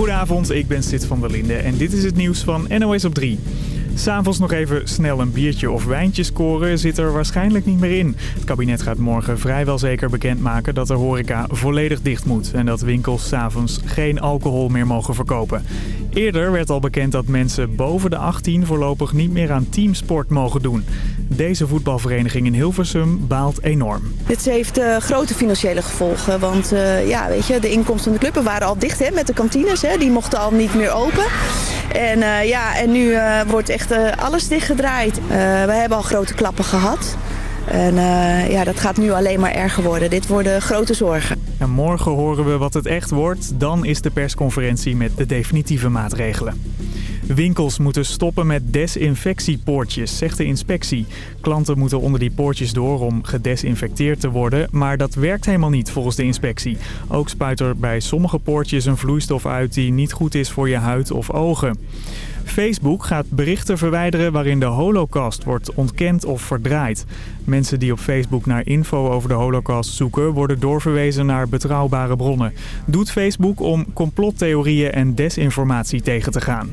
Goedenavond, ik ben Sid van der Linde en dit is het nieuws van NOS op 3. S'avonds nog even snel een biertje of wijntje scoren zit er waarschijnlijk niet meer in. Het kabinet gaat morgen vrijwel zeker bekendmaken dat de horeca volledig dicht moet... en dat winkels s'avonds geen alcohol meer mogen verkopen. Eerder werd al bekend dat mensen boven de 18 voorlopig niet meer aan teamsport mogen doen. Deze voetbalvereniging in Hilversum baalt enorm. Dit heeft uh, grote financiële gevolgen, want uh, ja, weet je, de inkomsten van de club waren al dicht hè, met de kantines. Hè, die mochten al niet meer open. En, uh, ja, en nu wordt echt alles dichtgedraaid. we hebben al grote klappen gehad. En uh, ja, dat gaat nu alleen maar erger worden. Dit worden grote zorgen. En morgen horen we wat het echt wordt. Dan is de persconferentie met de definitieve maatregelen. Winkels moeten stoppen met desinfectiepoortjes, zegt de inspectie. Klanten moeten onder die poortjes door om gedesinfecteerd te worden, maar dat werkt helemaal niet volgens de inspectie. Ook spuit er bij sommige poortjes een vloeistof uit die niet goed is voor je huid of ogen. Facebook gaat berichten verwijderen waarin de holocaust wordt ontkend of verdraaid. Mensen die op Facebook naar info over de holocaust zoeken... worden doorverwezen naar betrouwbare bronnen. Doet Facebook om complottheorieën en desinformatie tegen te gaan.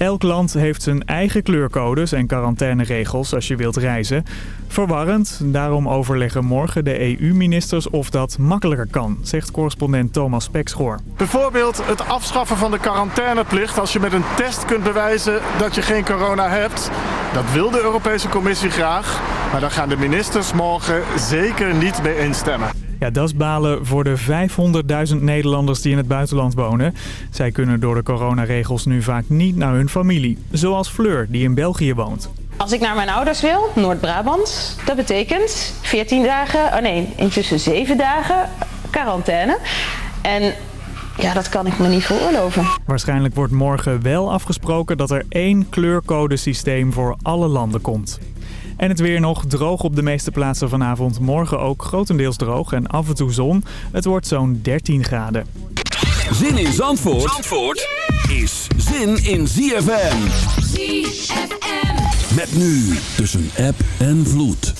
Elk land heeft zijn eigen kleurcodes en quarantaineregels als je wilt reizen. Verwarrend, daarom overleggen morgen de EU-ministers of dat makkelijker kan, zegt correspondent Thomas Pekschoor. Bijvoorbeeld het afschaffen van de quarantaineplicht als je met een test kunt bewijzen dat je geen corona hebt. Dat wil de Europese Commissie graag, maar daar gaan de ministers morgen zeker niet mee instemmen. Ja, dat is balen voor de 500.000 Nederlanders die in het buitenland wonen. Zij kunnen door de coronaregels nu vaak niet naar hun familie. Zoals Fleur, die in België woont. Als ik naar mijn ouders wil, Noord-Brabant, dat betekent 14 dagen, oh nee, intussen 7 dagen quarantaine. En ja, dat kan ik me niet veroorloven. Waarschijnlijk wordt morgen wel afgesproken dat er één kleurcodesysteem voor alle landen komt. En het weer nog droog op de meeste plaatsen vanavond. Morgen ook grotendeels droog en af en toe zon. Het wordt zo'n 13 graden. Zin in Zandvoort, Zandvoort is zin in ZFM. ZFM. Met nu tussen app en vloed.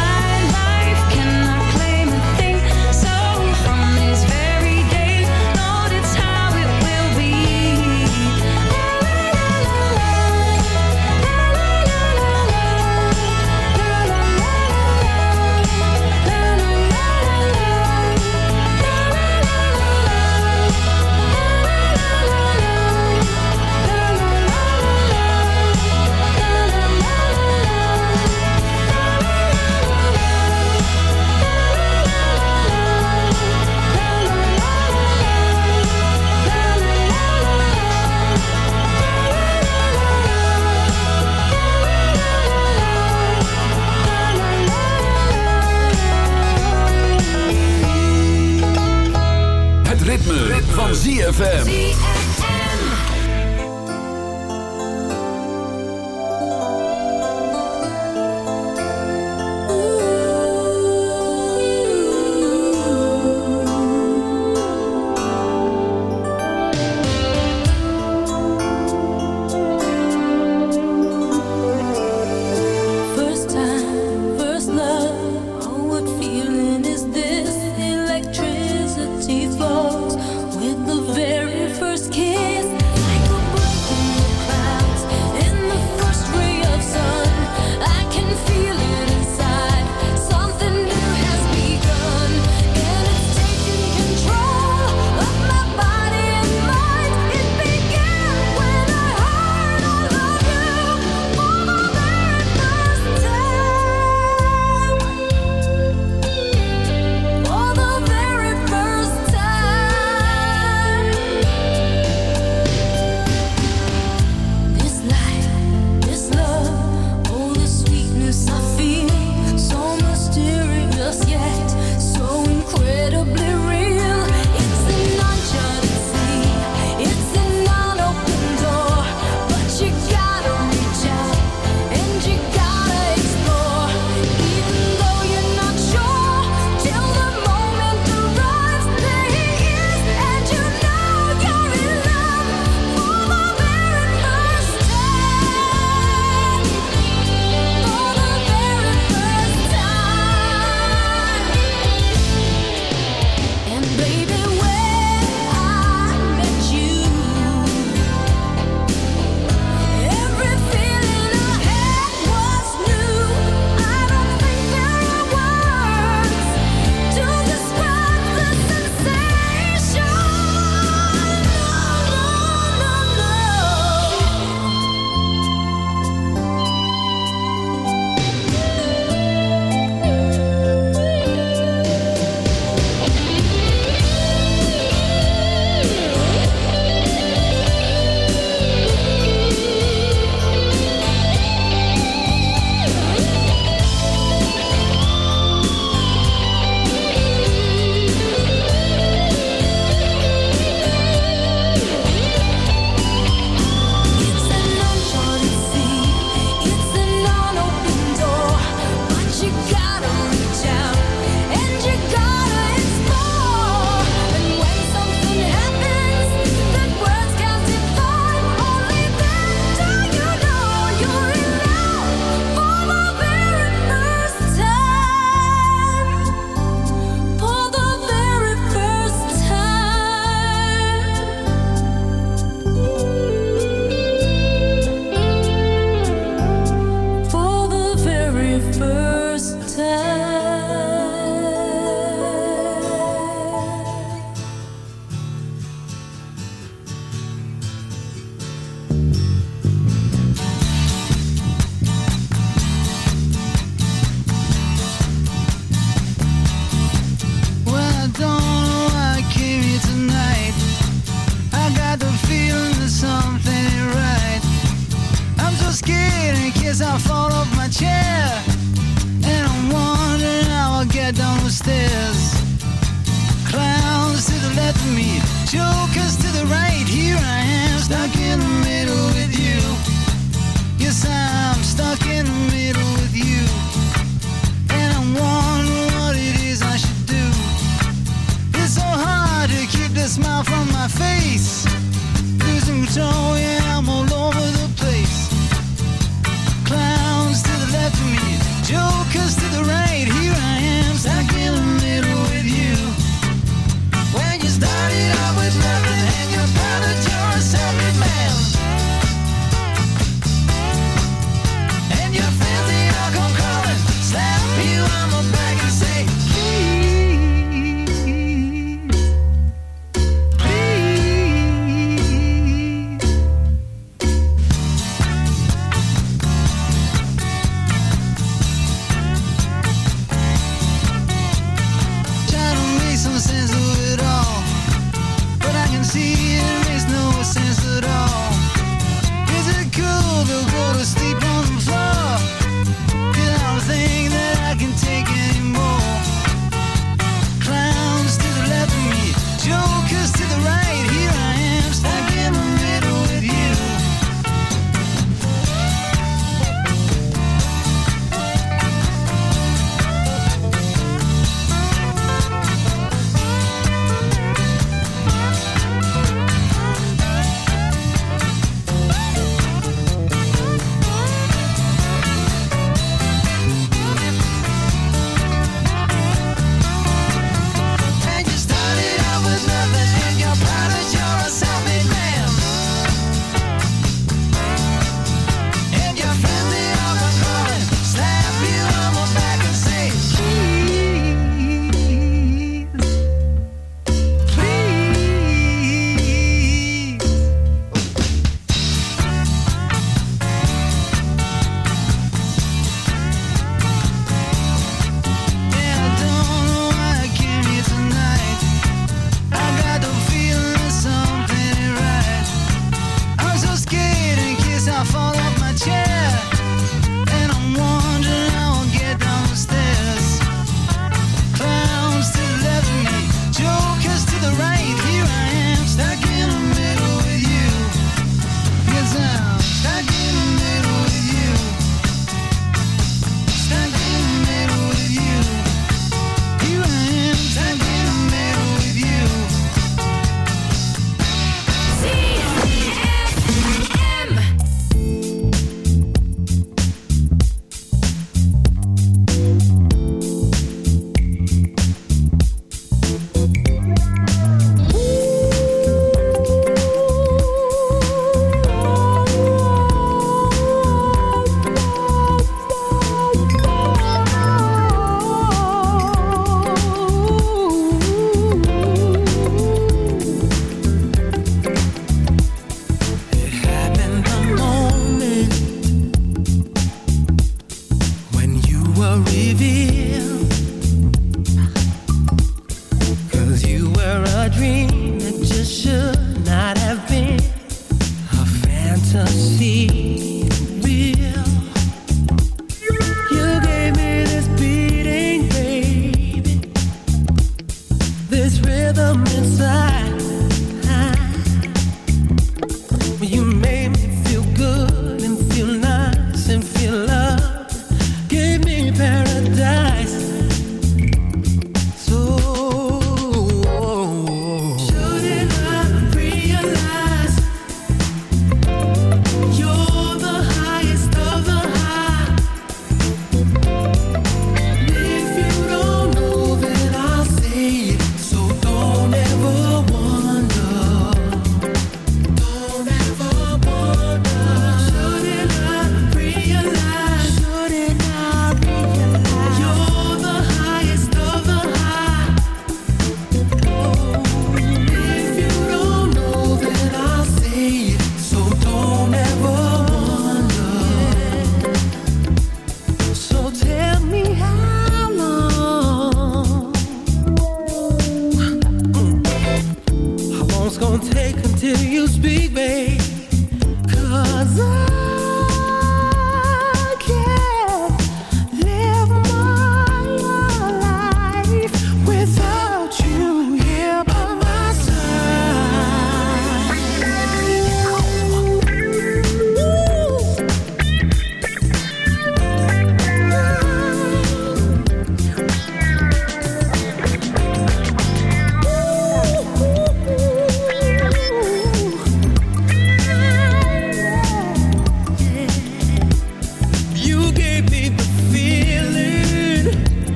ZFM.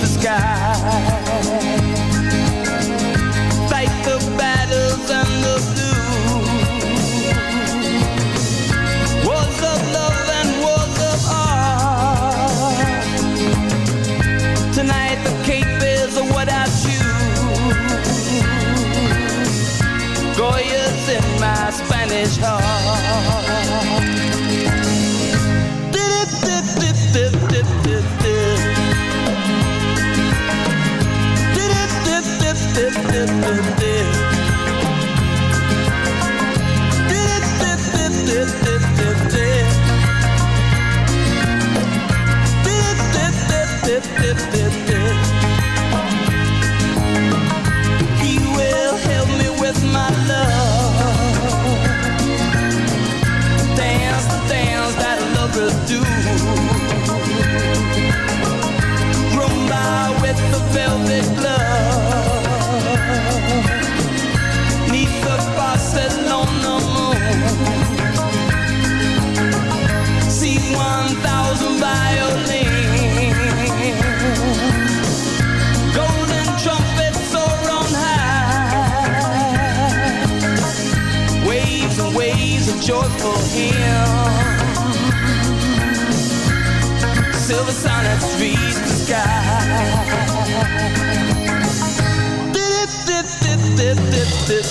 The sky. Silver the sky. Dip, dip, dip, dip, dip.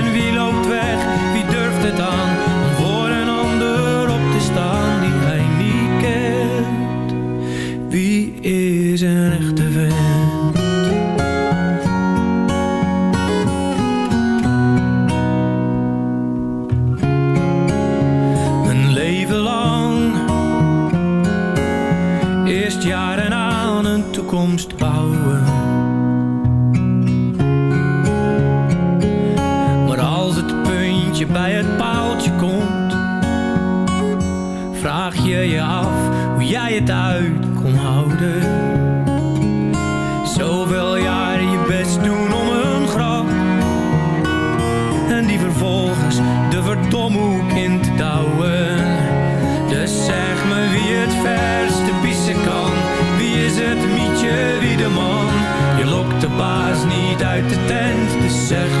zeg